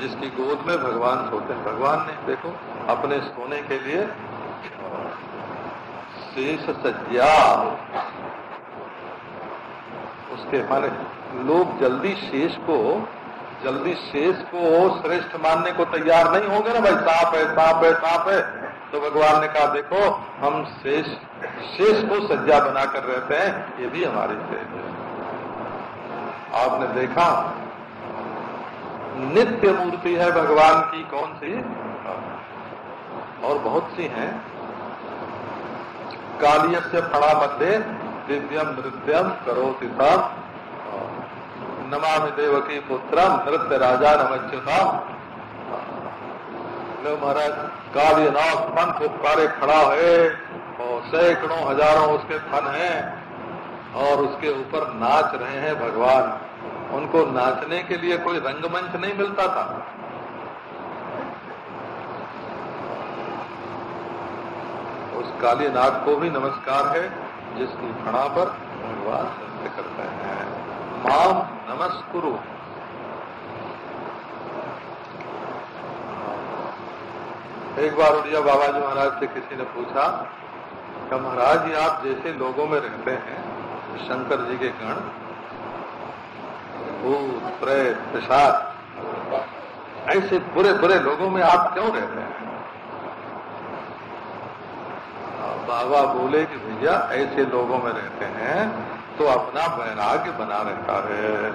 जिसकी गोद में भगवान सोते हैं। भगवान ने, देखो, अपने सोने के लिए, शेष सज्जा। उसके माने, लोग जल्दी शेष को, जल्दी शेष को श्रेष्ठ मानने को तैयार नहीं होंगे ना, भाई सांप है सांप है सांप है। तो भगवान ने कहा, देखो, हम शेष शेष को सज्जा बनाकर रहते हैं, ये भी हमारी है। आपने देखा नित्य मूर्ति है भगवान की, कौन सी? और बहुत सी हैं। कालिय से फड़ा मध्य दिव्यम नृत्यम करो तम। नमामि देवकी पुत्रम नृत्य राजा नमच्युता महाराज कालीनाथ फन को कार्य खड़ा है, और सैकड़ों हज़ारों उसके फन हैं, और उसके ऊपर नाच रहे हैं भगवान। उनको नाचने के लिए कोई रंगमंच नहीं मिलता था। उस कालीनाथ को भी नमस्कार है, जिसकी फणा पर भगवान नृत्य करते हैं। माम नमस्कुरु। एक बार उड़िया बाबा जी महाराज से किसी ने पूछा कि महाराज जी, आप जैसे लोगों में रहते हैं, शंकर जी के गण भूत प्रेत प्रसाद ऐसे बुरे बुरे लोगों में आप क्यों रहते हैं? बाबा बोले कि भैया ऐसे लोगों में रहते हैं तो अपना वैराग्य बना रहता है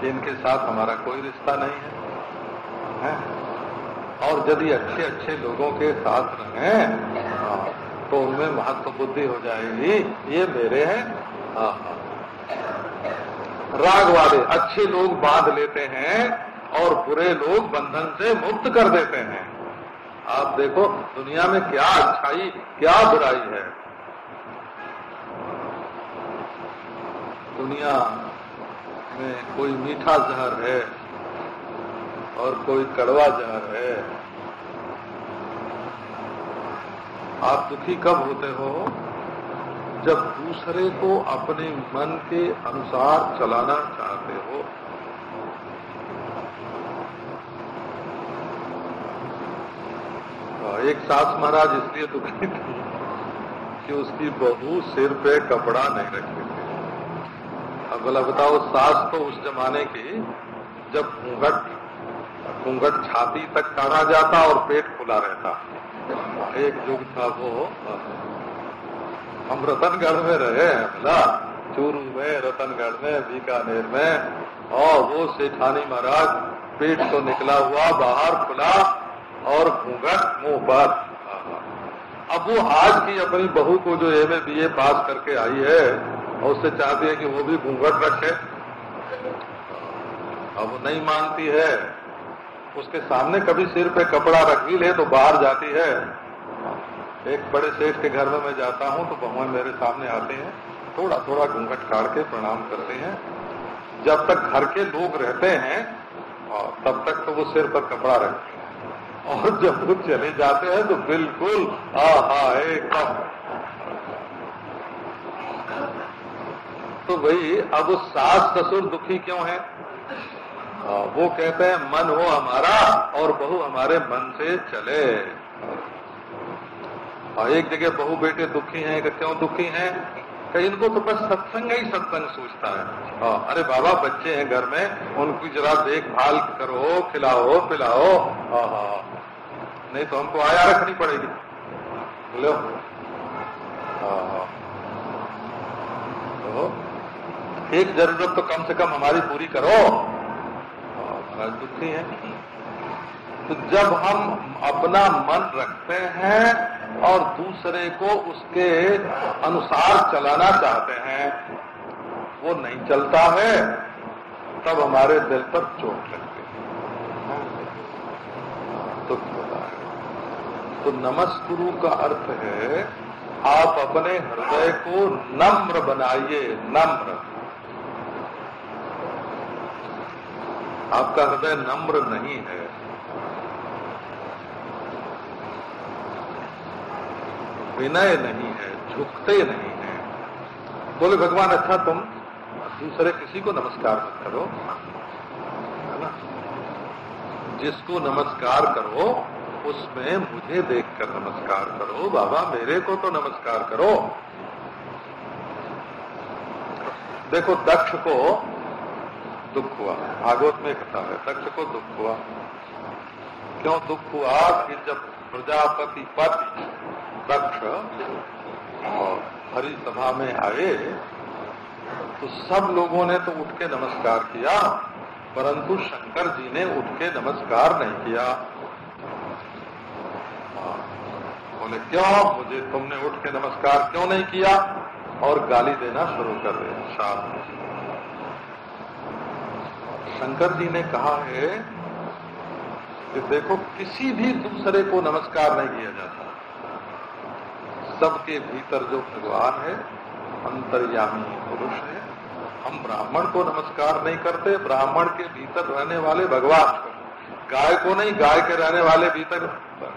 कि इनके साथ हमारा कोई रिश्ता नहीं है, है? और यदि अच्छे अच्छे लोगों के साथ रहें हाँ, तो उनमें महत्व बुद्धि हो जाएगी। ये मेरे हैं। हाँ, हाँ। राग वाले अच्छे लोग बाँध लेते हैं और बुरे लोग बंधन से मुक्त कर देते हैं। आप देखो, दुनिया में क्या अच्छाई, क्या बुराई है। दुनिया में कोई मीठा जहर है और कोई कड़वा जहर है। आप दुखी कब होते हो? जब दूसरे को अपने मन के अनुसार चलाना चाहते हो एक सास महाराज इसलिए दुखी थी कि उसकी बहू सिर पे कपड़ा नहीं रखी थी। अब बोला, बताओ, सास तो उस जमाने की जब घूंघट घूंघट छाती तक काढ़ा जाता और पेट खुला रहता। एक युग था वो हम रतनगढ़ में रहे बोला चूरू में, रतनगढ़ में, बीकानेर में। और वो सेठानी महाराज, पेट तो निकला हुआ, बाहर खुला और घूंघट मुँह पर। अब वो आज की अपनी बहू को जो एम ए बी ए पास करके आई है, और उससे चाहती है कि वो भी घूंघट रखे। अब वो नहीं मानती है। उसके सामने कभी सिर पे कपड़ा रख भी ले तो बाहर जाती है। एक बड़े सेठ के घर में मैं जाता हूँ तो भगवान मेरे सामने आते हैं थोड़ा थोड़ा घूंघट काट के प्रणाम करते हैं। जब तक घर के लोग रहते हैं और तब तक तो वो सिर पर कपड़ा रखते हैं। और जब वो चले जाते हैं तो बिल्कुल हा हा एकदम। तो भाई अब उस सास ससुर दुखी क्यों है? वो कहते हैं, मन हो हमारा और बहू हमारे मन से चले। और एक जगह बहु बेटे दुखी हैं कि क्यों दुखी हैं? कि इनको तो बस सत्संग ही सत्संग सोचता है। आ, अरे बाबा बच्चे हैं घर में उनकी जरा देखभाल करो खिलाओ पिलाओ। हाँ नहीं तो हमको आया रखनी पड़ेगी। बोलो। तो एक ज़रूरत तो कम से कम हमारी पूरी करो। महाराज दुखी है। तो जब हम अपना मन रखते हैं और दूसरे को उसके अनुसार चलाना चाहते हैं, वो नहीं चलता है, तब हमारे दिल पर चोट लगती है। दुख होता है तो नमस्कुरु का अर्थ है, आप अपने हृदय को नम्र बनाइए, नम्र। आपका हृदय नम्र नहीं है। विनय नहीं है, झुकते नहीं है। बोले, भगवान अच्छा तुम दूसरे किसी को नमस्कार मत करो। है ना? जिसको नमस्कार करो, उसमें मुझे देखकर नमस्कार करो। बाबा, मेरे को तो नमस्कार करो। देखो, दक्ष को दुख हुआ। भागवत में कथा है, दक्ष को दुख हुआ। क्यों दुख हुआ? कि जब प्रजापति पति दक्ष और हरि सभा में आए तो सब लोगों ने तो उठ के नमस्कार किया, परंतु शंकर जी ने उठ के नमस्कार नहीं किया। बोले, क्यों? मुझे तुमने उठ के नमस्कार क्यों नहीं किया? और गाली देना शुरू कर दिया शाप शंकर जी ने कहा है कि देखो, किसी भी दूसरे को नमस्कार नहीं किया जाता। सबके भीतर जो भगवान है, अंतर्यामी पुरुष है। हम ब्राह्मण को नमस्कार नहीं करते, ब्राह्मण के भीतर रहने वाले भगवान को। गाय को नहीं, गाय के रहने वाले भीतर,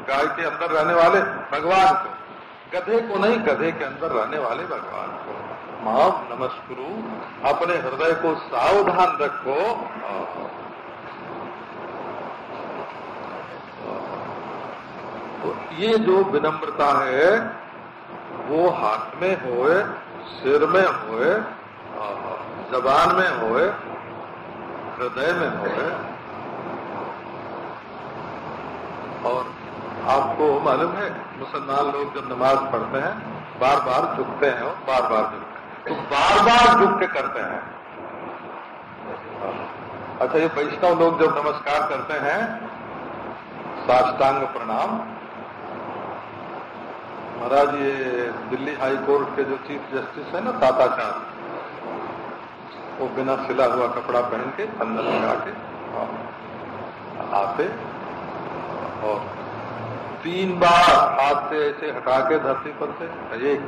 गाय के अंदर रहने वाले भगवान को। गधे को नहीं, गधे के अंदर रहने वाले भगवान को। माँ, नमस्कुरु, अपने हृदय को सावधान रखो। तो ये जो विनम्रता है वो हाथ में होए, सिर में होए जबान में होए, हृदय में होए। और आपको मालूम है, मुसलमान लोग जब नमाज़ पढ़ते हैं बार बार झुकते हैं और बार बार झुकते हैं। तो बार बार झुक के करते हैं। अच्छा ये वैष्णव लोग जब नमस्कार करते हैं, साष्टांग प्रणाम महाराज, ये दिल्ली हाई कोर्ट के जो चीफ जस्टिस है ना ताताचार वो बिना सिला हुआ कपड़ा पहन के अंदर लगा के आते और तीन बार हाथ से ऐसे हटा के धरती पर से, एक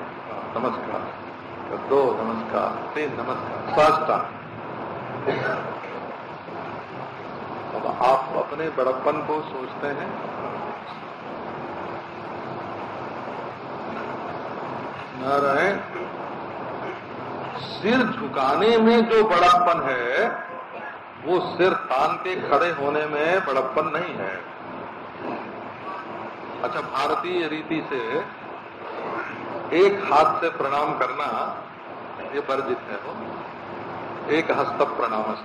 नमस्कार, दो नमस्कार, तीन नमस्कार, साष्टा। अब आप अपने बड़प्पन को सोचते हैं नारायण सिर झुकाने में जो बड़प्पन है, वो सिर तान के खड़े होने में बड़प्पन नहीं है। अच्छा भारतीय रीति से एक हाथ से प्रणाम करना, ये वर्जित है वो। एक हस्त प्रणाम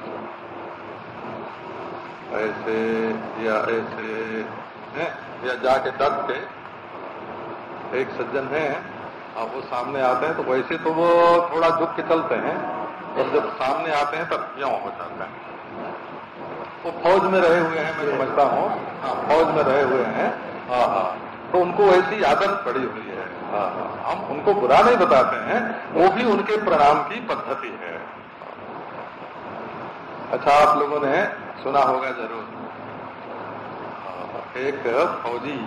ऐसे या ऐसे, है? या जाके डट के एक सज्जन है। अब वो सामने आते हैं तो वैसे तो वो थोड़ा झुक के चलते हैं और जब सामने आते हैं तब क्यों हो जाता है? वो फौज में रहे हुए हैं, मैं समझता हूँ। हाँ फौज में रहे हुए हैं। हाँ हाँ। तो उनको ऐसी आदत पड़ी हुई है। हाँ हाँ। हम उनको बुरा नहीं बताते हैं, वो भी उनके प्रणाम की पद्धति है। अच्छा आप लोगों ने सुना होगा ज़रूर। एक फौजी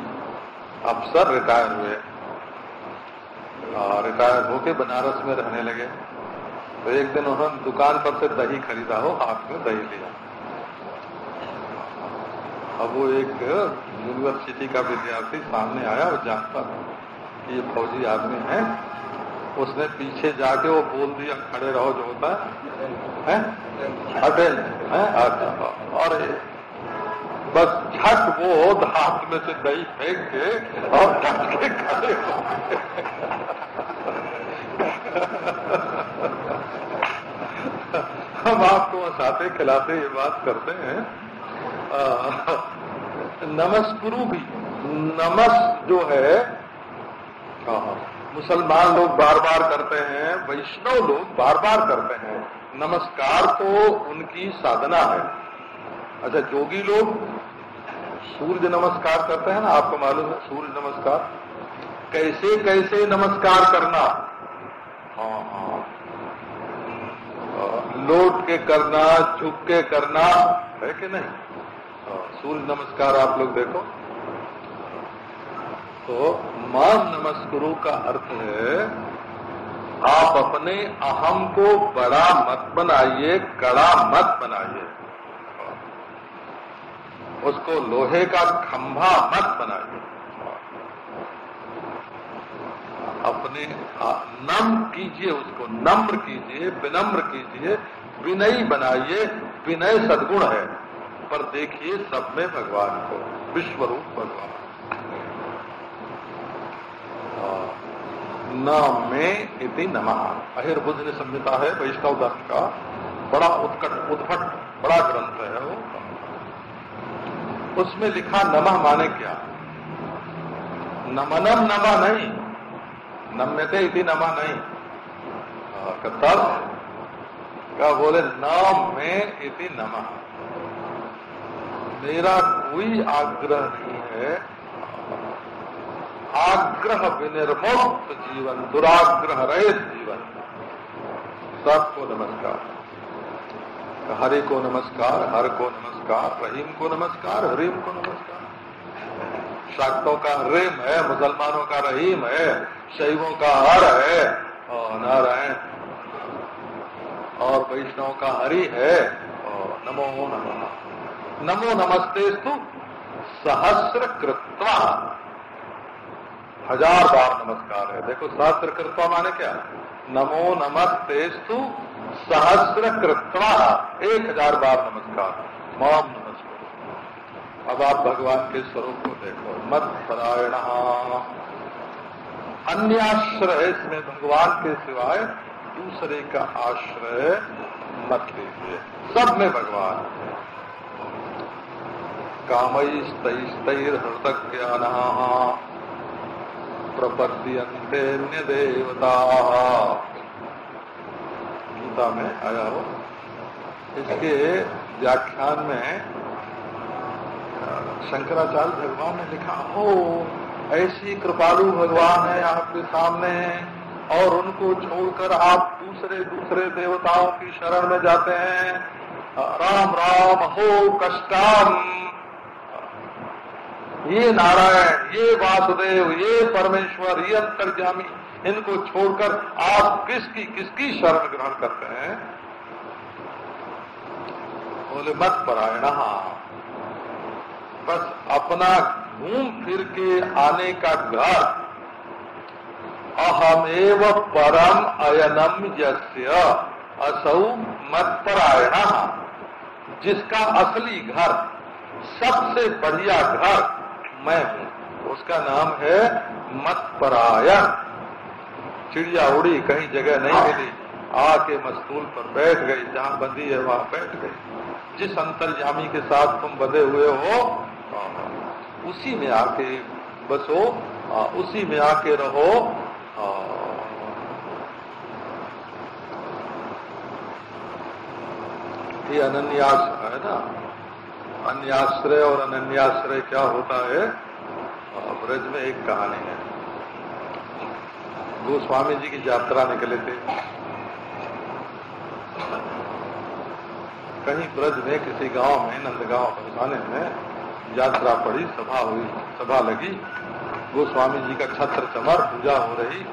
अफसर रिटायर हुए। रिटायर होके बनारस में रहने लगे। तो एक दिन उन्होंने दुकान पर से दही खरीदा हो हाथ में दही लिया। अब वो एक यूनिवर्सिटी का विद्यार्थी सामने आया और जानता कि ये फौजी आदमी है। उसने पीछे जाके वो बोल दिया, खड़े रहो, जो होता है अटेंड है? अच्छा और बस झट वो हाथ में से दही फेंक के और डट के खड़े हो हम आपको हंसाते खिलाते ये बात करते हैं। नमस्कुरु भी। नमस जो है मुसलमान लोग बार बार करते हैं, वैष्णव लोग बार बार करते हैं। नमस्कार तो उनकी साधना है। अच्छा जोगी लोग सूर्य नमस्कार करते हैं ना, आपको मालूम है, सूर्य नमस्कार। कैसे कैसे नमस्कार करना? हाँ हाँ। लोट के करना झुक के करना, है कि नहीं? सूर्य नमस्कार आप लोग देखो। तो मान नमस्कुरु का अर्थ है, आप अपने अहम को बड़ा मत बनाइए, कड़ा मत बनाइए। उसको लोहे का खंभा मत बनाइए। अपने नम कीजिए उसको, नम्र कीजिए, विनम्र कीजिए, विनयी बनाइए, विनय सदगुण है। पर देखिए सब में भगवान को विश्व रूप भगवान। न में इति नमः। अहिर्बुद्ध संहिता है, वैष्णव दर्श का। बड़ा उत्कट उद्भट बड़ा ग्रंथ। उसमें लिखा नमः माने क्या? नमनम नमा नहीं। नम्यते इति नमा नहीं। तब क्या बोले, नाम में इति नमः। मेरा कोई आग्रह नहीं है। आग्रह विनिर्मुक्त जीवन, दुराग्रह रहित जीवन। सबको नमस्कार। हरे को नमस्कार, हर को नमस्कार, रहीम को नमस्कार, हरीम को नमस्कार। शाक्तों का रेम है, मुसलमानों का रहीम है, शैवों का हर है, और नारायण। और वैष्णव का हरि है, और नमो नमो। नमो नमस्ते स्तु सहस्र कृत्वा हज़ार बार नमस्कार है। देखो सहस्र कृत्वा माने क्या? नमो नमस्ते स्तु सहस्र कृत्वा एक हज़ार बार नमस्कार। माम नमस्कार। अब आप भगवान के स्वरूप को देखो। मत परायण अन्य आश्रय इसमें भगवान के सिवाय दूसरे का आश्रय मत लीजिए। सब में भगवान। कामई स्तैर हृतक ज्ञान प्रपद्यन्ते देवता गीता में आया हो। इसके व्याख्यान में शंकराचार्य भगवान ने लिखा हो ऐसी कृपालु भगवान है आपके सामने और उनको छोड़कर आप दूसरे दूसरे देवताओं की शरण में जाते हैं। राम राम, हो कष्टाम ये नारायण, ये वासुदेव, ये परमेश्वर, ये अंतर्जामी इनको छोड़कर आप किसकी किसकी शरण ग्रहण करते हैं? बोले, मत परायण। बस अपना घूम फिर के आने का घर अहमेव परम अयनम यस्य। असौ मत परायण। जिसका असली घर, सबसे बढ़िया घर मैं हूँ, उसका नाम है मत परायण चिड़िया उड़ी कहीं जगह नहीं मिली आके मस्तूल पर बैठ गई जहाँ बंदी है वहाँ बैठ गई। जिस अंतर्जामी के साथ तुम बंधे हुए हो उसी में आके बसो उसी में आके रहो। ये अनन्यास है ना? अन्याश्रय और अनन्याश्रय क्या होता है? ब्रज में एक कहानी है। गोस्वामी जी की यात्रा निकले थे। कहीं ब्रज में, किसी गाँव में, नंदगांव बरसाने में यात्रा पड़ी, सभा हुई, सभा लगी। गोस्वामी जी का छत्र चमर, पूजा हो रही।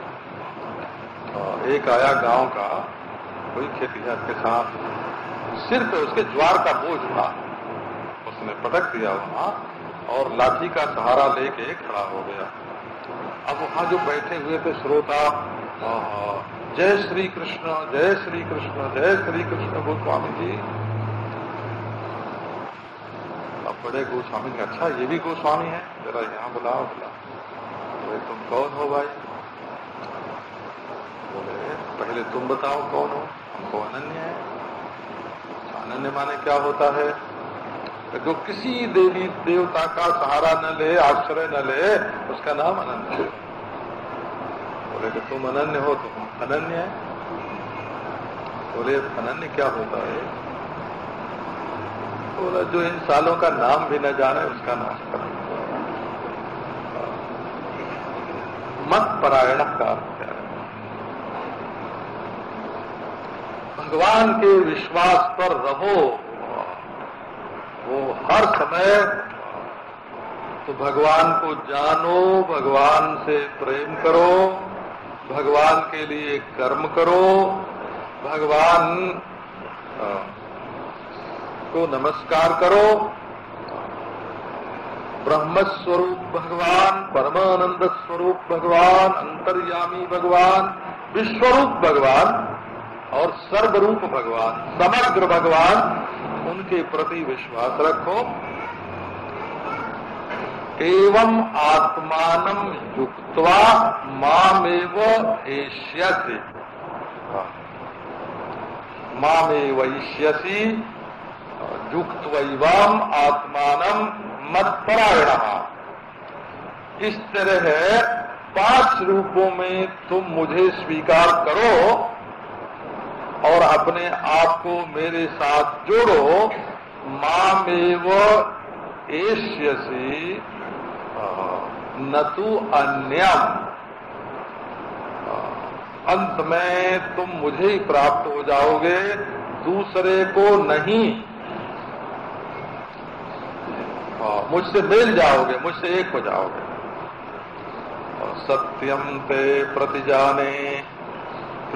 और एक आया गाँव का कोई खेती के साथ। सिर पे उसके ज्वार का बोझ था। उसने पटक दिया वहाँ और लाठी का सहारा लेके खड़ा हो गया। अब वहाँ जो बैठे हुए थे श्रोता जय श्री कृष्ण, जय श्री कृष्ण, जय श्री कृष्ण गोस्वामी जी। अब बड़े गोस्वामी अच्छा ये भी गोस्वामी है। जरा यहाँ बुलाओ बुला बोले तुम कौन हो भाई? बोले, पहले तुम बताओ कौन हो? हमको अनन्य है। अनन्य माने क्या होता है? जो किसी देवी देवता का सहारा न ले, आश्रय न ले, उसका नाम अनन्य है। बोले कि तुम अनन्य हो तो अनन्य है। बोले, अनन्य क्या होता है? बोला, जो इन सालों का नाम भी न जाने, उसका नाम कर मत परायण का भगवान के विश्वास पर रहो। वो हर समय तो भगवान को जानो, भगवान से प्रेम करो, भगवान के लिए कर्म करो, भगवान को नमस्कार करो। ब्रह्म स्वरूप भगवान, परमानंद स्वरूप भगवान, अंतर्यामी भगवान, विश्वरूप भगवान और सर्वरूप भगवान, समग्र भगवान उनके प्रति विश्वास रखो। एवं आत्मान युक्तवा मामेव एष्यसि। मामेव ईष्यसी युक्त वैवाम आत्मान मत्परायण। इस तरह पाँच रूपों में तुम मुझे स्वीकार करो और अपने आप को मेरे साथ जोड़ो। मामेव एष्यसी न तो अन्यम। अंत में तुम मुझे ही प्राप्त हो जाओगे, दूसरे को नहीं। मुझसे मिल जाओगे, मुझसे एक हो जाओगे। सत्यम ते प्रतिजाने।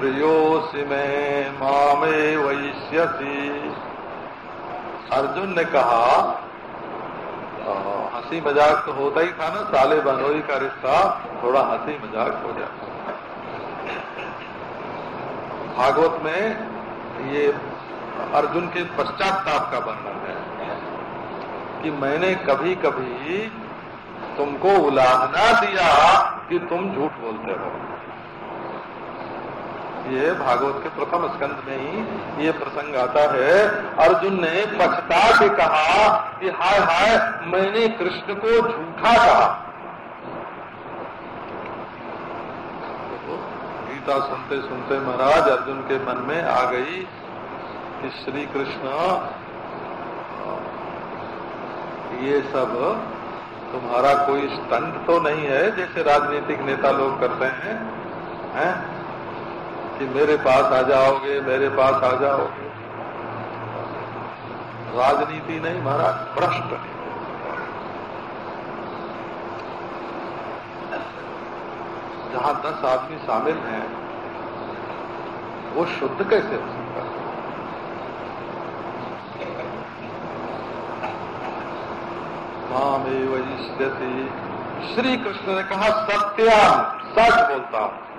प्रियोसी में मामे वैश्यसी अर्जुन ने कहा हँसी मज़ाक तो होता ही था ना साले बनोई का रिश्ता थोड़ा हँसी मज़ाक हो जाता भागवत में ये अर्जुन के पश्चाताप का वर्णन है कि मैंने कभी कभी तुमको उलाहना दिया कि तुम झूठ बोलते हो। ये भागवत के प्रथम स्कंद में ही ये प्रसंग आता है अर्जुन ने पछता के कहा कि हाय हाय, मैंने कृष्ण को झूठा कहा गीता सुनते सुनते महाराज अर्जुन के मन में आ गई कि श्री कृष्ण ये सब तुम्हारा कोई स्टंट तो नहीं है जैसे राजनीतिक नेता लोग करते हैं हैं? कि मेरे पास आ जाओगे, मेरे पास आ जाओगे। राजनीति नहीं, महाराज, भ्रष्ट जहाँ दस आदमी शामिल हैं, वो शुद्ध कैसे हो सकता है? मामेव श्री कृष्ण ने कहा सत्या सच बोलता हूँ।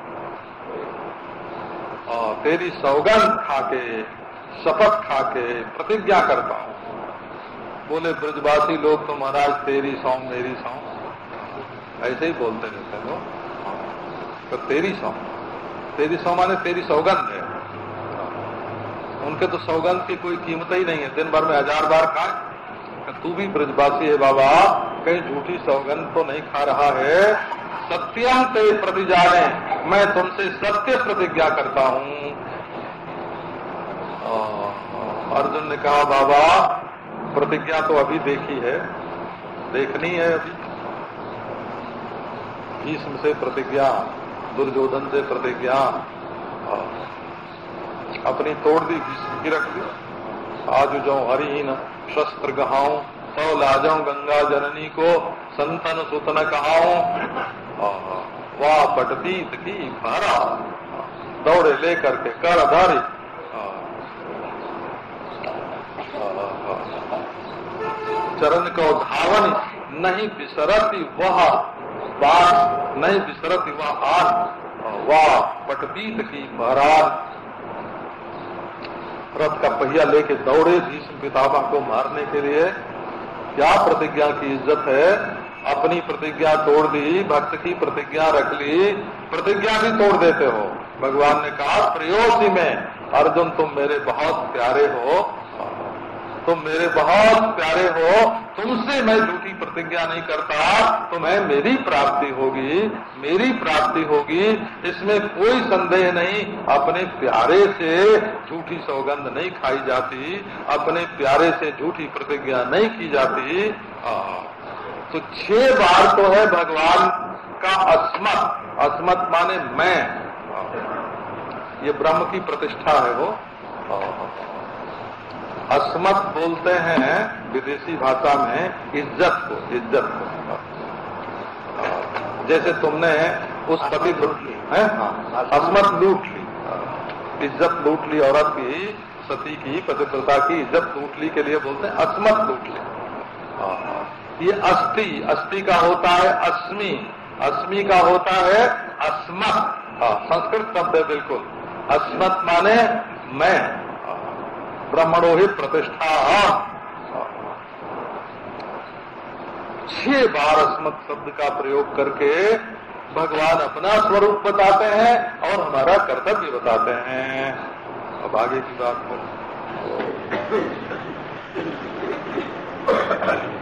और तेरी सौगंध खाके, शपथ खाके प्रतिज्ञा करता हूँ। बोले, ब्रजवासी लोग तो महाराज, तेरी सौ, मेरी सौ। ऐसे ही बोलते रहते लोग। तो तेरी सौ। तेरी सौ माने तेरी सौगंध है। उनके तो सौगंध की कोई कीमत ही नहीं है। दिन भर में हज़ार बार खाए। तू भी ब्रजवासी है बाबा। कहीं झूठी सौगंध तो नहीं खा रहा है। सत्यम ते प्रति जाने, मैं तुमसे सत्य प्रतिज्ञा करता हूँ। अर्जुन ने कहा, बाबा, प्रतिज्ञा तो अभी देखी है, देखनी है अभी। भीष्म से प्रतिज्ञा, दुर्योधन से प्रतिज्ञा अपनी तोड़ दी, भीष्म की रख दी। आज जो हरिहीन शस्त्र गहाऊं, सौ लाजाऊ गंगा जननी को, संतन सुतन कहाऊं। वाह पटतीत की भारा। दौड़े लेकर के कर धारी चरण को धावन नहीं बिसरती वह बात, नहीं बिसरती वह आस वाह पटतीत की महाराज। रथ का पहिया लेके दौड़े, भीष्म पितामह को मारने के लिए। क्या प्रतिज्ञा की इज़्ज़त है? अपनी प्रतिज्ञा तोड़ दी भक्त की प्रतिज्ञा रख ली प्रतिज्ञा भी तोड़ देते हो। भगवान ने कहा प्रयोसी में अर्जुन तुम मेरे बहुत प्यारे हो। तुम मेरे बहुत प्यारे हो। तुमसे मैं झूठी प्रतिज्ञा नहीं करता। तुम्हें मेरी प्राप्ति होगी मेरी प्राप्ति होगी। इसमें कोई संदेह नहीं। अपने प्यारे से झूठी सौगंध नहीं खाई जाती। अपने प्यारे से झूठी प्रतिज्ञा नहीं की जाती। आ, तो छह बार तो है भगवान का अस्मत। अस्मत माने मैं। ये ब्रह्म की प्रतिष्ठा है वो। अस्मत बोलते हैं विदेशी भाषा में इज़्ज़त को इज़्ज़त को। जैसे तुमने उस पति लूट ली। है? अस्मत लूट ली। इज़्ज़त लूट ली औरत की सती की पतिव्रता की इज़्ज़त लूट ली के लिए बोलते हैं अस्मत लूट ली। ये अस्थि अस्थि का होता है अस्मि। अस्मि का होता है अस्मत। हाँ संस्कृत शब्द है बिल्कुल। अस्मत माने मैं। ही प्रतिष्ठा। छह बार अस्मत शब्द का प्रयोग करके भगवान अपना स्वरूप बताते हैं और हमारा कर्तव्य बताते हैं। अब आगे की बात करें।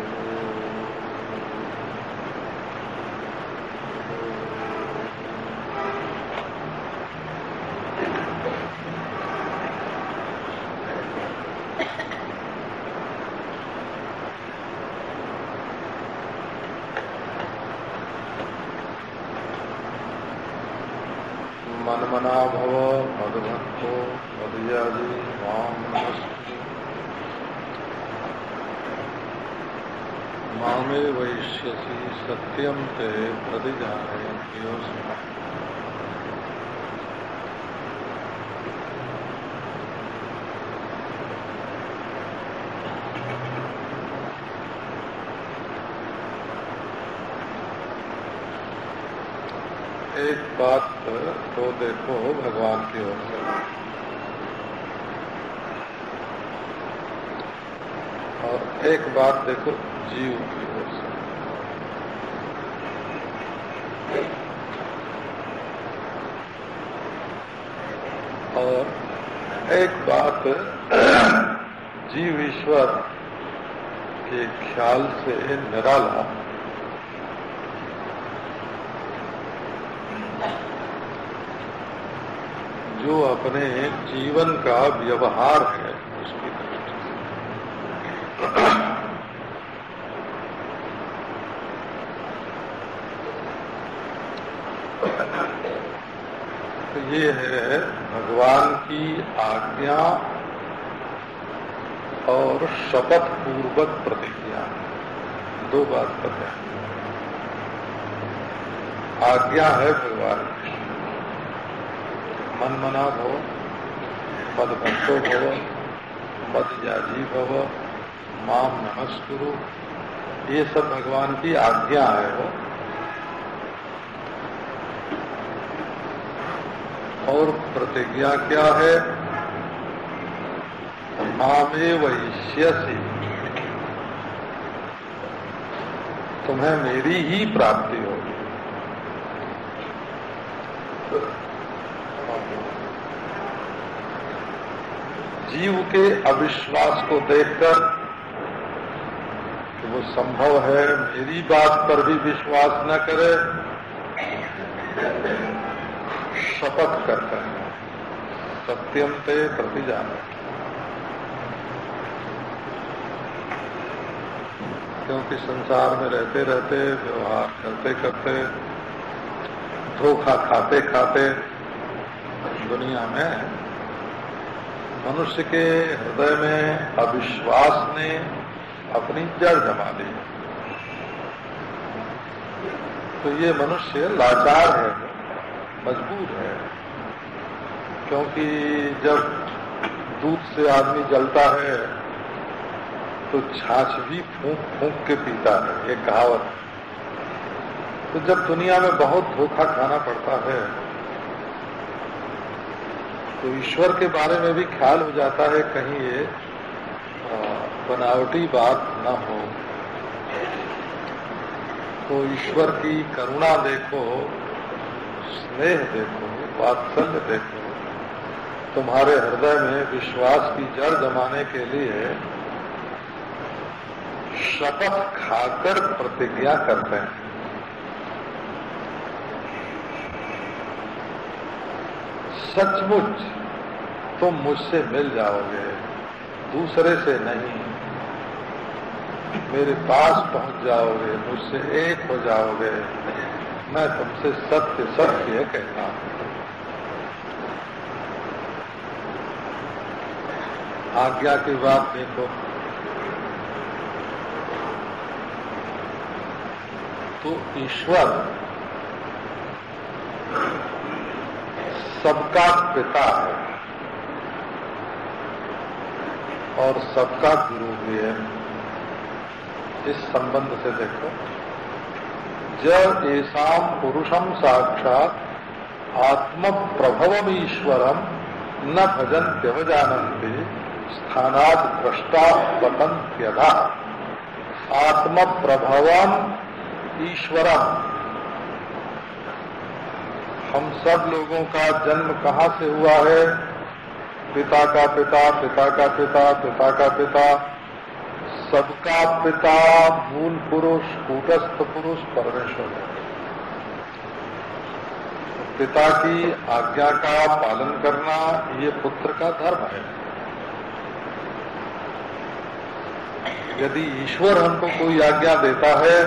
मना भव मदभक्तो मदयाजी माम मामे वैश्यसी सत्यम ते प्रतिजाने एक बात तो देखो भगवान की ओर से। और एक बात देखो जीव की ओर से। और एक बात जीव ईश्वर के ख्याल से निराला। जो अपने जीवन का व्यवहार है, उसकी दृष्टि। तो ये है भगवान की आज्ञा और शपथ पूर्वक प्रतिज्ञा। दो बात पर है आज्ञा है भगवान की। मन मना भव पद भक्तो भव पद जाजी भव माम नमस्कुरु ये सब भगवान की आज्ञा है वो। और प्रतिज्ञा क्या है? मामे वैश्यसी तुम्हें मेरी ही प्राप्ति होगी जीव के अविश्वास को देखकर कि वो संभव है, मेरी बात पर भी विश्वास न करे, शपथ करते हैं। सत्यम ते प्रति जाने क्योंकि संसार में रहते रहते, व्यवहार करते करते, धोखा खाते खाते दुनिया में मनुष्य के हृदय में अविश्वास ने अपनी जड़ जमा ली तो ये मनुष्य लाचार है, मजबूर है, क्योंकि जब दूध से आदमी जलता है तो छाछ भी फूंक फूंक के पीता है, ये कहावत तो जब दुनिया में बहुत धोखा खाना पड़ता है तो ईश्वर के बारे में भी ख्याल हो जाता है कहीं ये बनावटी बात न हो। तो ईश्वर की करुणा देखो, स्नेह देखो, वात्सल्य देखो, तुम्हारे हृदय में विश्वास की जड़ जमाने के लिए शपथ खाकर प्रतिज्ञा करते हैं। सचमुच तुम मुझसे मिल जाओगे। दूसरे से नहीं। मेरे पास पहुँच जाओगे, मुझसे एक हो जाओगे। मैं तुमसे सत्य सत्य कहता हूँ। आज्ञा की बात देखो। तो ईश्वर सबका पिता है। और सबका गुरु भी है। इस संबंध से देखो। जब ऐसा पुरुषम साक्षात आत्म प्रभव ईश्वरम न भजन व्यवजानंती स्थानाद भ्रष्टा पतंत्यधा आत्म प्रभवम ईश्वरम। हम सब लोगों का जन्म कहाँ से हुआ है? पिता का पिता पिता का पिता पिता का पिता। सबका पिता मूल पुरुष, कूटस्थ पुरुष परमेश्वर है। पिता की आज्ञा का पालन करना ये पुत्र का धर्म है। यदि ईश्वर हमको कोई आज्ञा देता है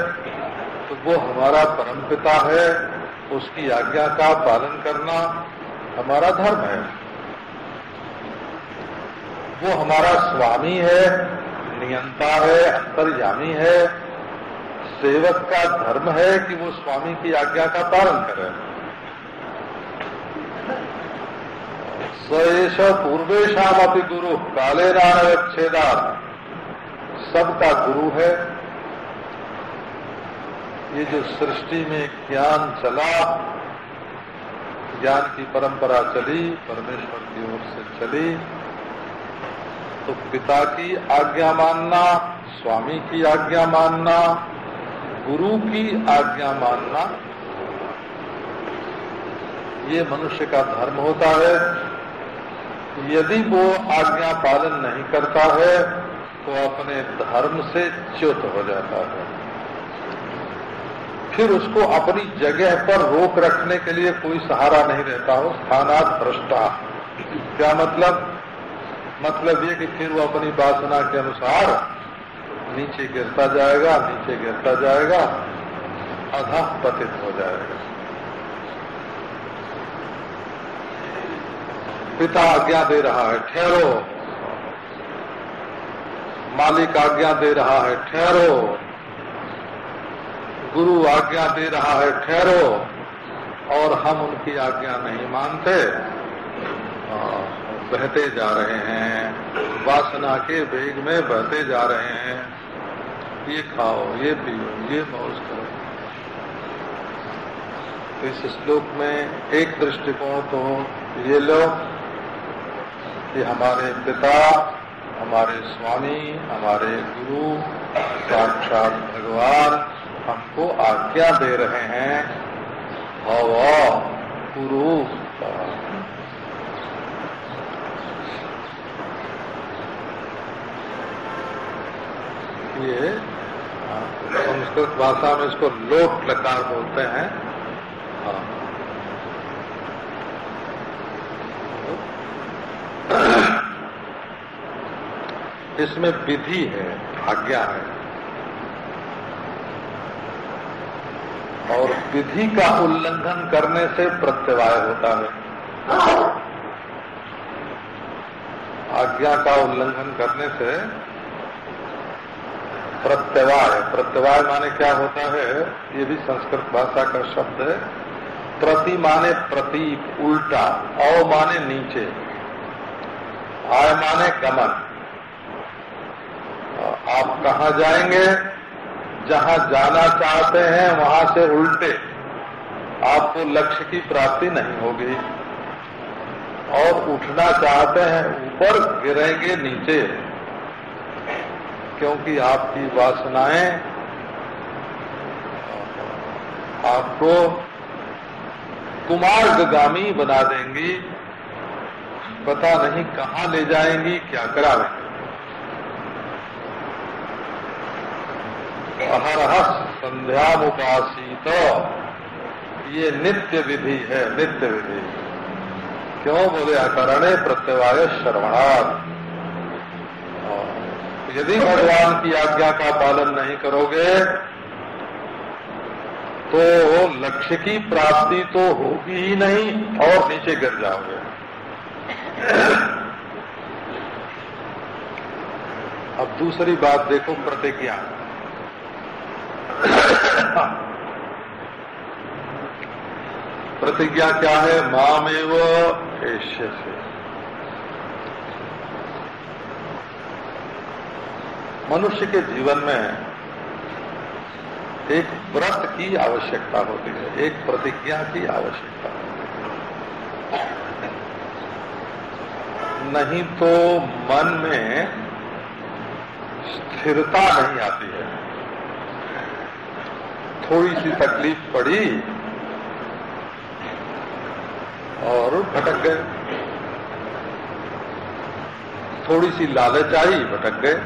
तो वो हमारा परम पिता है। उसकी आज्ञा का पालन करना हमारा धर्म है। वो हमारा स्वामी है, नियंता है, अंतर्यामी है, सेवक का धर्म है कि वो स्वामी की आज्ञा का पालन करे। स्वेश पूर्वेशम अपनी गुरु काले नारायण सबका गुरु है ये जो सृष्टि में ज्ञान चला, ज्ञान की परंपरा चली, परमेश्वर की ओर से चली तो पिता की आज्ञा मानना, स्वामी की आज्ञा मानना, गुरु की आज्ञा मानना, ये मनुष्य का धर्म होता है। यदि वो आज्ञा पालन नहीं करता है तो अपने धर्म से च्युत हो जाता है। फिर उसको अपनी जगह पर रोक रखने के लिए कोई सहारा नहीं रहता हो स्थानात भ्रष्टा। क्या मतलब? मतलब ये कि फिर वो अपनी वासना के अनुसार नीचे गिरता जाएगा, नीचे गिरता जाएगा, अधा पतित हो जाएगा। पिता आज्ञा दे रहा है, ठहरो। मालिक आज्ञा दे रहा है, ठहरो। गुरु आज्ञा दे रहा है, ठहरो, और हम उनकी आज्ञा नहीं मानते। बहते जा रहे हैं, वासना के वेग में बहते जा रहे हैं। ये खाओ, ये पियो, ये मौज करो। इस श्लोक में एक दृष्टिकोण तो ये लो कि हमारे पिता, हमारे स्वामी, हमारे गुरु, साक्षात भगवान हमको आज्ञा दे रहे हैं। भव गुरु ये संस्कृत भाषा में इसको लोक लकार बोलते हैं। हाँ। इसमें विधि है, आज्ञा है और विधि का उल्लंघन करने से प्रत्यवाय होता है। आज्ञा का उल्लंघन करने से प्रत्यवाय प्रत्यवाय माने क्या होता है, ये भी संस्कृत भाषा का शब्द है। प्रति माने प्रतीक, उल्टा औ माने नीचे, आय माने गमन। आप कहा जाएँगे? जहाँ जाना चाहते हैं, वहाँ से उल्टे। आपको लक्ष्य की प्राप्ति नहीं होगी। और उठना चाहते हैं, ऊपर गिरेंगे नीचे। क्योंकि आपकी वासनाएँ आपको कुमार्गामी बना देंगी। पता नहीं कहाँ ले जाएँगी, क्या करा करावेंगी अहरह संध्यामुपासित ये नित्य विधि है, नित्य विधि। क्यों? बोले, अकरणे प्रत्यवाय श्रवणार्थ यदि भगवान की आज्ञा का पालन नहीं करोगे तो लक्ष्य की प्राप्ति तो होगी ही नहीं, और नीचे गिर जाओगे। अब दूसरी बात देखो, प्रतिज्ञा। प्रतिज्ञा क्या है? मामेव ऐश्य से मनुष्य के जीवन में एक व्रत की आवश्यकता होती है, एक प्रतिज्ञा की आवश्यकता होती नहीं तो मन में स्थिरता नहीं आती है। थोड़ी सी तकलीफ़ पड़ी और भटक गए। थोड़ी सी लालच आई, भटक गए।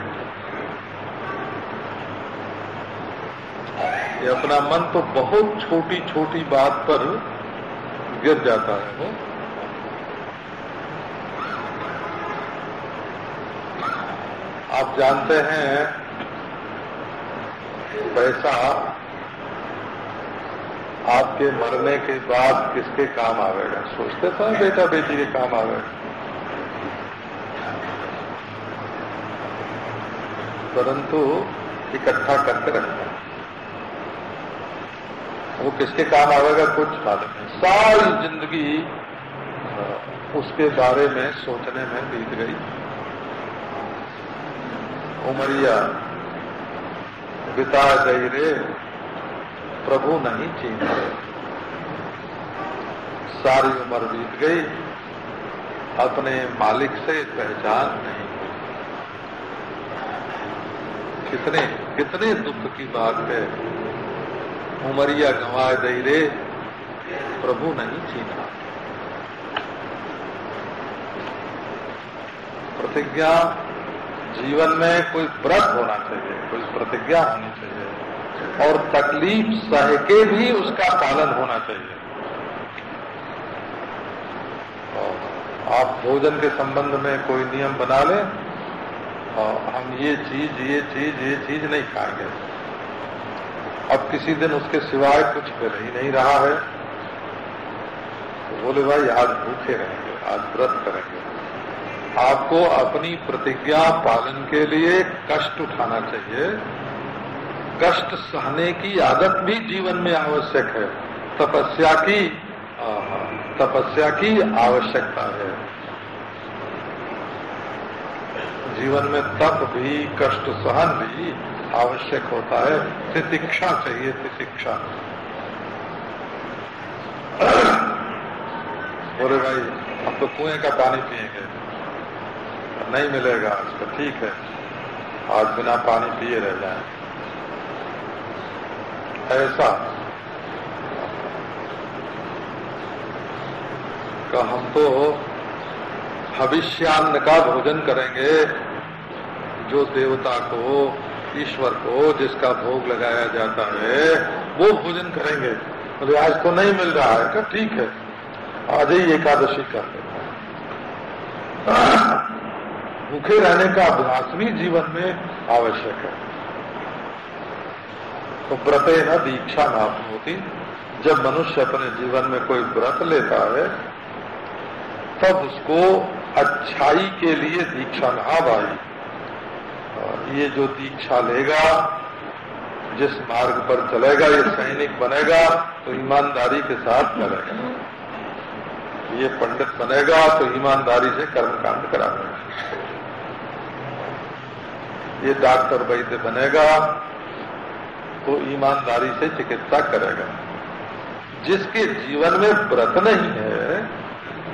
ये अपना मन तो बहुत छोटी छोटी बात पर गिर जाता है आप जानते हैं, पैसा आपके मरने के बाद किसके काम आवेगा? सोचते तो बेटा बेटी के काम आवेगा। परंतु इकट्ठा करके रखना। वो किसके काम आवेगा कुछ मालूम नहीं। सारी ज़िंदगी उसके बारे में सोचने में बीत गई। उमरिया, बिता गई रे। प्रभु नहीं चीन सारी उम्र बीत गई। अपने मालिक से पहचान नहीं। कितने कितने दुख की बात है। उमरिया गंवा दई रे, प्रभु नहीं चीना प्रतिज्ञा जीवन में कोई व्रत होना चाहिए, कोई प्रतिज्ञा होनी चाहिए। और तकलीफ़ सह के भी उसका पालन होना चाहिए। आप भोजन के संबंध में कोई नियम बना लें हम ये चीज़ ये चीज़ ये चीज़ नहीं खाएँगे। अब किसी दिन उसके सिवाय कुछ मिल ही नहीं रहा है। तो बोले, भाई, आज भूखे रहेंगे, आज व्रत करेंगे। आपको अपनी प्रतिज्ञा पालन के लिए कष्ट उठाना चाहिए। कष्ट सहने की आदत भी जीवन में आवश्यक है। तपस्या की तपस्या की आवश्यकता है। जीवन में तप भी, कष्ट सहन भी आवश्यक होता है। तितिक्षा चाहिए, तितिक्षा। बोले भाई हम तो कुएँ का पानी पिएँगे। नहीं मिलेगा, आज तो ठीक है। आज बिना पानी पिए रह जाए। ऐसा। का हम तो भविष्यान्न का भोजन करेंगे, जो देवता को, ईश्वर को, जिसका भोग लगाया जाता है, वो भोजन करेंगे। बोले आज तो नहीं मिल रहा है क्या ठीक है। आज ही एकादशी कर भूखे रहने का अभ्यास भी जीवन में आवश्यक है। तो व्रते न दीक्षा नाम होती। जब मनुष्य अपने जीवन में कोई व्रत लेता है, तब उसको अच्छाई के लिए दीक्षा नाम आई। ये जो दीक्षा लेगा, जिस मार्ग पर चलेगा, ये सैनिक बनेगा तो ईमानदारी के साथ चलेगा। ये पंडित बनेगा तो ईमानदारी से कर्मकांड कराएगा ये डॉक्टर वैद्य बनेगा तो ईमानदारी से चिकित्सा करेगा। जिसके जीवन में व्रत नहीं है,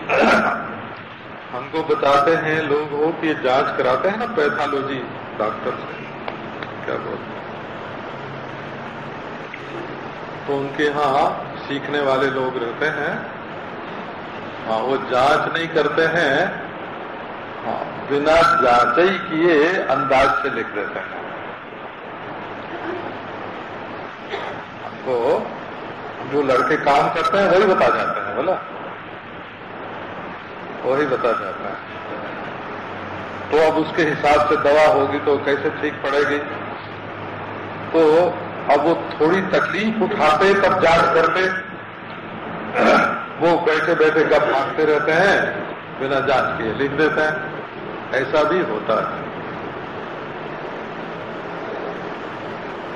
हमको बताते हैं लोग हो कि जाँच कराते हैं ना पैथोलॉजी डॉक्टर से। क्या बोलते तो उनके यहाँ सीखने वाले लोग रहते हैं। हाँ वो जाँच नहीं करते हैं। हाँ बिना जाँच ही किए अंदाज से लिख देते हैं। हमको जो लड़के काम करते हैं, वही बता जाते हैं, बोला। वही बता जाता है। तो अब उसके हिसाब से दवा होगी तो कैसे ठीक पड़ेगी? तो अब वो थोड़ी तकलीफ़ उठाते, तब जाँच करते। वो बैठे बैठे कब भागते रहते हैं, बिना जाँच किए लिख देते हैं। ऐसा भी होता है।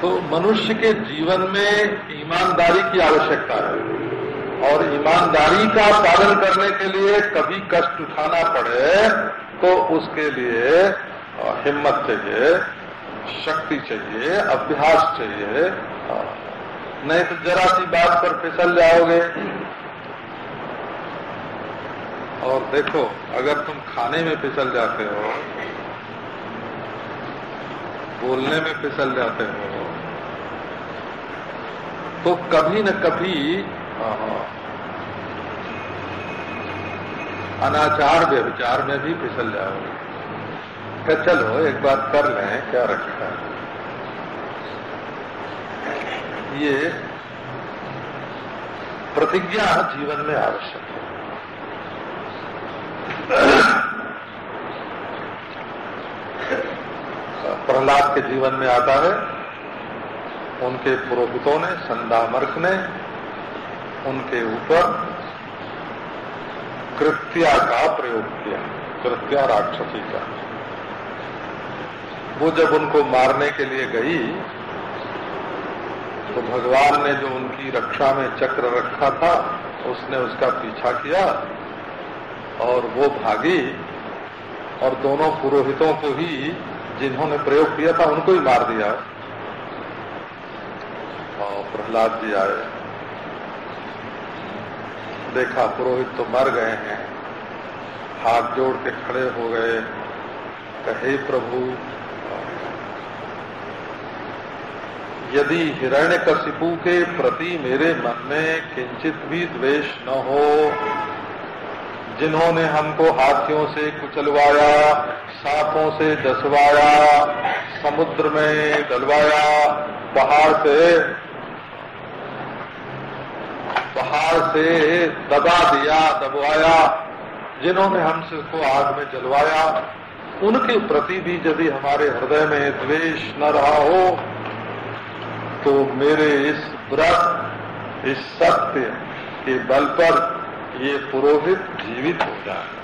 तो मनुष्य के जीवन में ईमानदारी की आवश्यकता है। और ईमानदारी का पालन करने के लिए कभी कष्ट उठाना पड़े तो उसके लिए हिम्मत चाहिए, शक्ति चाहिए, अभ्यास चाहिए। नहीं तो जरा सी बात पर फिसल जाओगे। और देखो, अगर तुम खाने में फिसल जाते हो, बोलने में फिसल जाते हो तो कभी न कभी अनाचार व्यविचार में भी फिसल जाओगे क्या चलो, एक बात कर लें, क्या रखा है? ये प्रतिज्ञा जीवन में आवश्यक है। प्रहलाद के जीवन में आता है। उनके पुरोहितों ने संदामर्क ने, उनके ऊपर कृत्या का प्रयोग किया, कृत्या राक्षसी का। वो जब उनको मारने के लिए गई तो भगवान ने जो उनकी रक्षा में चक्र रखा था, उसने उसका पीछा किया और वो भागी और दोनों पुरोहितों को ही, जिन्होंने प्रयोग किया था, उनको ही मार दिया। और प्रहलाद जी आए। देखा पुरोहित तो मर गए हैं। हाथ जोड़ के खड़े हो गए। कहे, प्रभु, यदि हिरण्य कशिपु के प्रति मेरे मन में किंचित भी द्वेष न हो, जिन्होंने हमको हाथियों से कुचलवाया, सांपों से दसवाया समुद्र में डलवाया, पहाड़ से पहाड़ से दबा दिया, दबवाया, जिन्होंने हमसे को आग में जलवाया, उनके प्रति भी यदि हमारे हृदय में द्वेष न रहा हो तो मेरे इस व्रत, इस सत्य के बल पर ये पुरोहित जीवित हो जाए।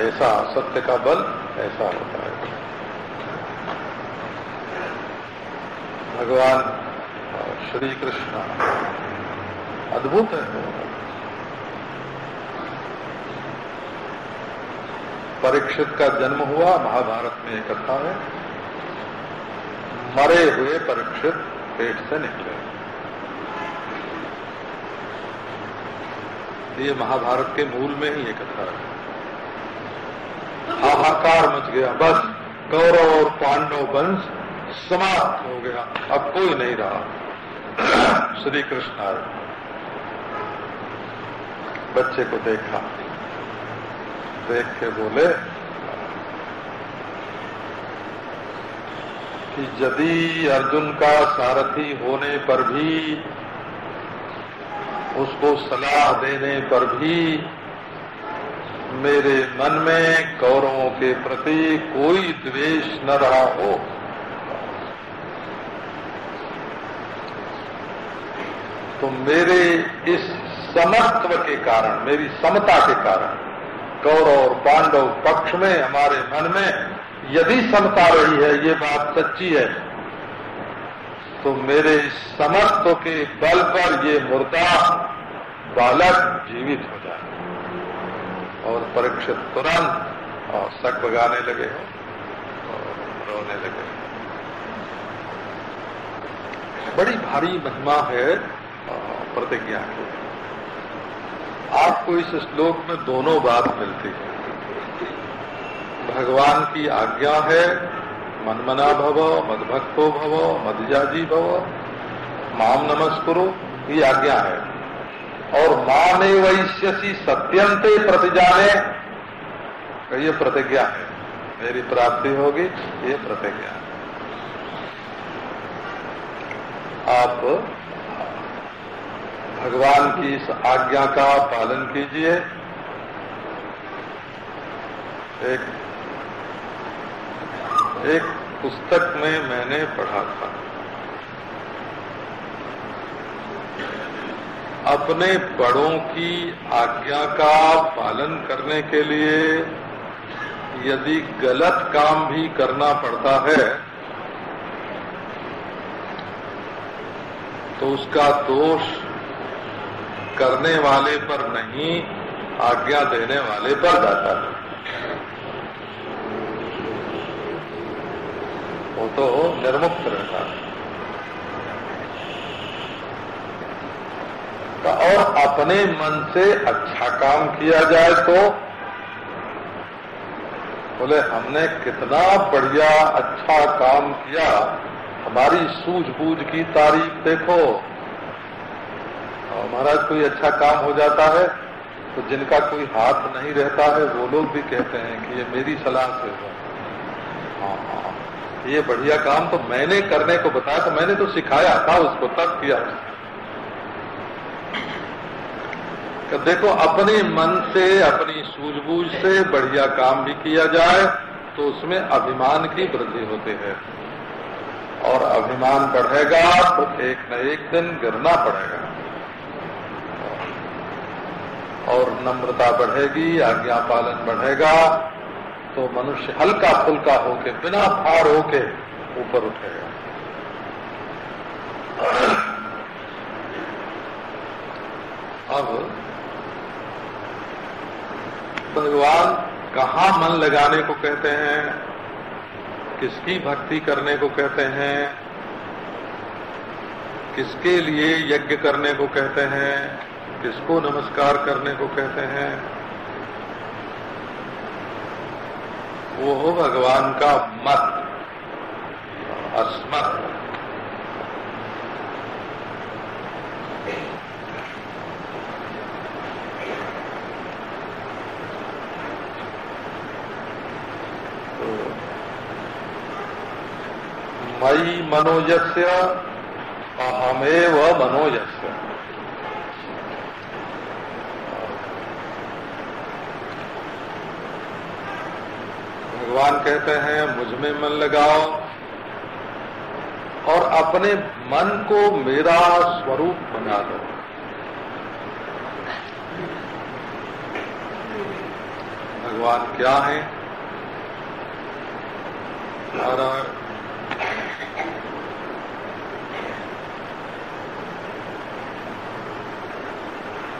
ऐसा सत्य का बल ऐसा होता है। भगवान श्री कृष्ण। अद्भुत है। परीक्षित का जन्म हुआ, महाभारत में एक कथा है। मरे हुए परीक्षित पेट से निकले। ये महाभारत के मूल में ही एक कथा है। हाहाकार मच गया। बस कौरव और पांडव वंश समाप्त हो गया। अब कोई नहीं रहा। श्री कृष्ण आए। बच्चे को देखा। देख के बोले कि यदि अर्जुन का सारथी होने पर भी, उसको सलाह देने पर भी मेरे मन में कौरवों के प्रति कोई द्वेष न रहा हो तो मेरे इस समत्व के कारण, मेरी समता के कारण कौरव और पांडव पक्ष में, हमारे मन में, यदि समता रही है, ये बात सच्ची है तो मेरे समत्व के बल पर ये मुर्दा बालक जीवित हो जाए। और परीक्षित तुरंत, और सक बगाने लगे और रोने लगे बड़ी भारी महिमा है प्रतिज्ञा। की आपको इस श्लोक में दोनों बात मिलती है। भगवान की आज्ञा है, मनमना भव, मदभक्तो भव, मदजाजी भव माम नमस्कुरु, ये आज्ञा है। और माँ में वैश्यसी सत्यंते प्रतिजाने ये प्रतिज्ञा है। मेरी प्राप्ति होगी, ये प्रतिज्ञा। है आप भगवान की इस आज्ञा का पालन कीजिए। एक एक पुस्तक में मैंने पढ़ा था। अपने बड़ों की आज्ञा का पालन करने के लिए यदि गलत काम भी करना पड़ता है तो उसका दोष करने वाले पर नहीं, आज्ञा देने वाले पर जाता है। वो तो निर्मुक्त रहता है। और अपने मन से अच्छा काम किया जाए तो बोले, हमने कितना बढ़िया अच्छा काम किया। हमारी सूझबूझ की तारीफ़ देखो। महाराज कोई अच्छा काम हो जाता है तो जिनका कोई हाथ नहीं रहता है, वो लोग भी कहते हैं कि ये मेरी सलाह से हो। हाँ हाँ ये बढ़िया काम तो मैंने करने को बताया तो मैंने तो सिखाया था, उसको तब किया। तो देखो, अपने मन से, अपनी सूझबूझ से बढ़िया काम भी किया जाए तो उसमें अभिमान की वृद्धि होती है। और अभिमान बढ़ेगा तो एक न एक दिन गिरना पड़ेगा। और नम्रता बढ़ेगी, आज्ञा पालन बढ़ेगा तो मनुष्य हल्का फुल्का होके, बिना भार होके ऊपर उठेगा। अब भगवान कहाँ मन लगाने को कहते हैं, किसकी भक्ति करने को कहते हैं, किसके लिए यज्ञ करने को कहते हैं किसको नमस्कार करने को कहते हैं, वो हो भगवान का मत, अस्मत। मई मनोजस्य, अहमेव मनोजस्य। भगवान कहते हैं, मुझमें मन लगाओ और अपने मन को मेरा स्वरूप बना दो। भगवान क्या है? नारायण।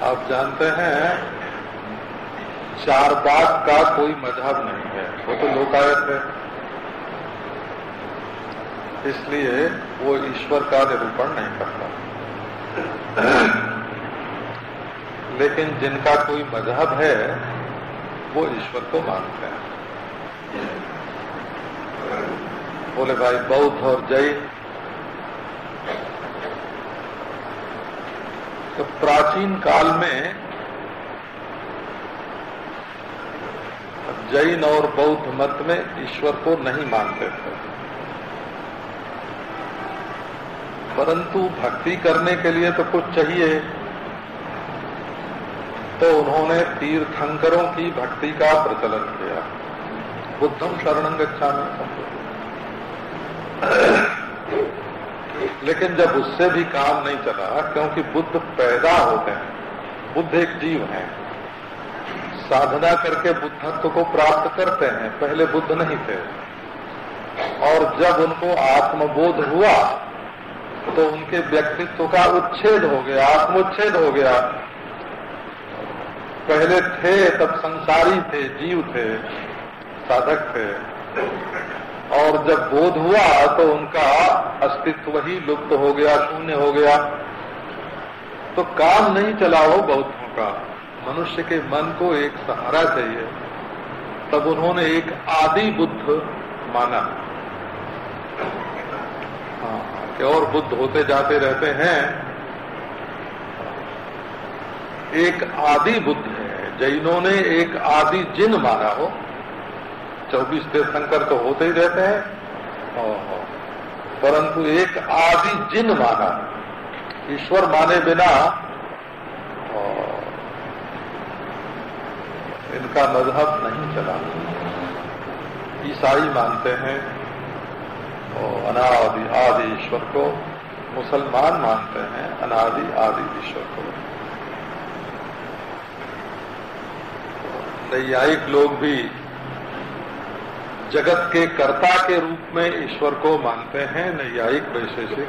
आप जानते हैं चार बाग का कोई मज़हब नहीं है। वो तो लोकायत है। इसलिए वो ईश्वर का निरूपण नहीं करता। लेकिन जिनका कोई मज़हब है, वो ईश्वर को मानते हैं। बोले, भाई, बौद्ध और जैन तो प्राचीन काल में जैन और बौद्ध मत में ईश्वर को नहीं मानते थे। परंतु भक्ति करने के लिए तो कुछ चाहिए। तो उन्होंने तीर्थंकरों की भक्ति का प्रचलन किया। बुद्धम शरण गच्छामि। लेकिन जब उससे भी काम नहीं चला, क्योंकि बुद्ध पैदा होते हैं, बुद्ध एक जीव है। साधना करके बुद्धत्व को प्राप्त करते हैं। पहले बुद्ध नहीं थे। और जब उनको आत्मबोध हुआ तो उनके व्यक्तित्व का उच्छेद हो गया, आत्मोच्छेद हो गया। पहले थे, तब संसारी थे, जीव थे, साधक थे। और जब बोध हुआ तो उनका अस्तित्व ही लुप्त हो गया, शून्य हो गया। तो काम नहीं चला हो बौद्धों का। मनुष्य के मन को एक सहारा चाहिए, तब उन्होंने एक आदि बुद्ध माना। हाँ कि और बुद्ध होते जाते रहते हैं। एक आदि बुद्ध है जैनों ने एक आदि जिन माना हो। चौबीस तीर्थंकर तो होते ही रहते हैं। परंतु एक आदि जिन माना, ईश्वर माने बिना इनका मज़हब नहीं चला। ईसाई मानते हैं और अनादि आदि ईश्वर को मुसलमान मानते हैं, अनादि आदि ईश्वर को। नैयायिक लोग भी जगत के कर्ता के रूप में ईश्वर को मानते हैं, नैयायिक वैशेषिक।